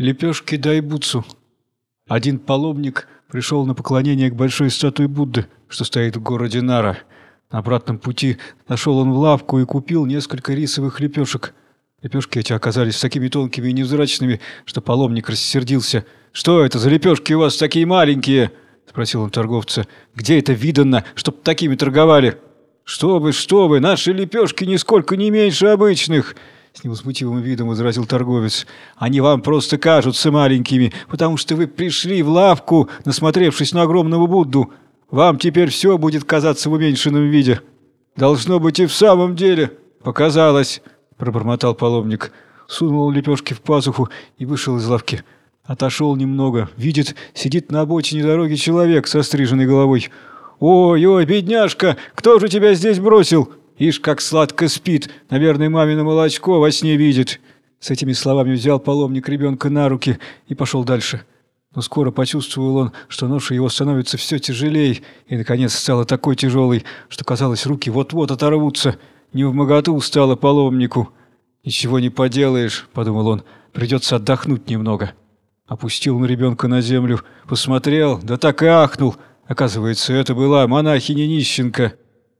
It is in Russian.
лепешки дайбуцу. Один паломник пришел на поклонение к большой статуе Будды, что стоит в городе Нара. На обратном пути нашел он в лавку и купил несколько рисовых лепешек. Лепешки эти оказались такими тонкими и невзрачными, что паломник рассердился. «Что это за лепешки у вас такие маленькие?» — спросил он торговца. «Где это видано, чтоб такими торговали?» «Что вы, что вы, наши лепешки нисколько не меньше обычных!» С невозмутимым видом возразил торговец. «Они вам просто кажутся маленькими, потому что вы пришли в лавку, насмотревшись на огромного Будду. Вам теперь все будет казаться в уменьшенном виде». «Должно быть и в самом деле. Показалось», — пробормотал паломник. Сунул лепешки в пазуху и вышел из лавки. Отошел немного. Видит, сидит на обочине дороги человек со стриженной головой. «Ой-ой, бедняжка, кто же тебя здесь бросил?» Ишь, как сладко спит, наверное, мамино молочко во сне видит». С этими словами взял паломник ребенка на руки и пошел дальше. Но скоро почувствовал он, что ноша его становится все тяжелее, и, наконец, стала такой тяжелой, что, казалось, руки вот-вот оторвутся. Не в моготу стало паломнику. «Ничего не поделаешь», — подумал он, — «придется отдохнуть немного». Опустил он ребенка на землю, посмотрел, да так и ахнул. Оказывается, это была монахиня-нищенка —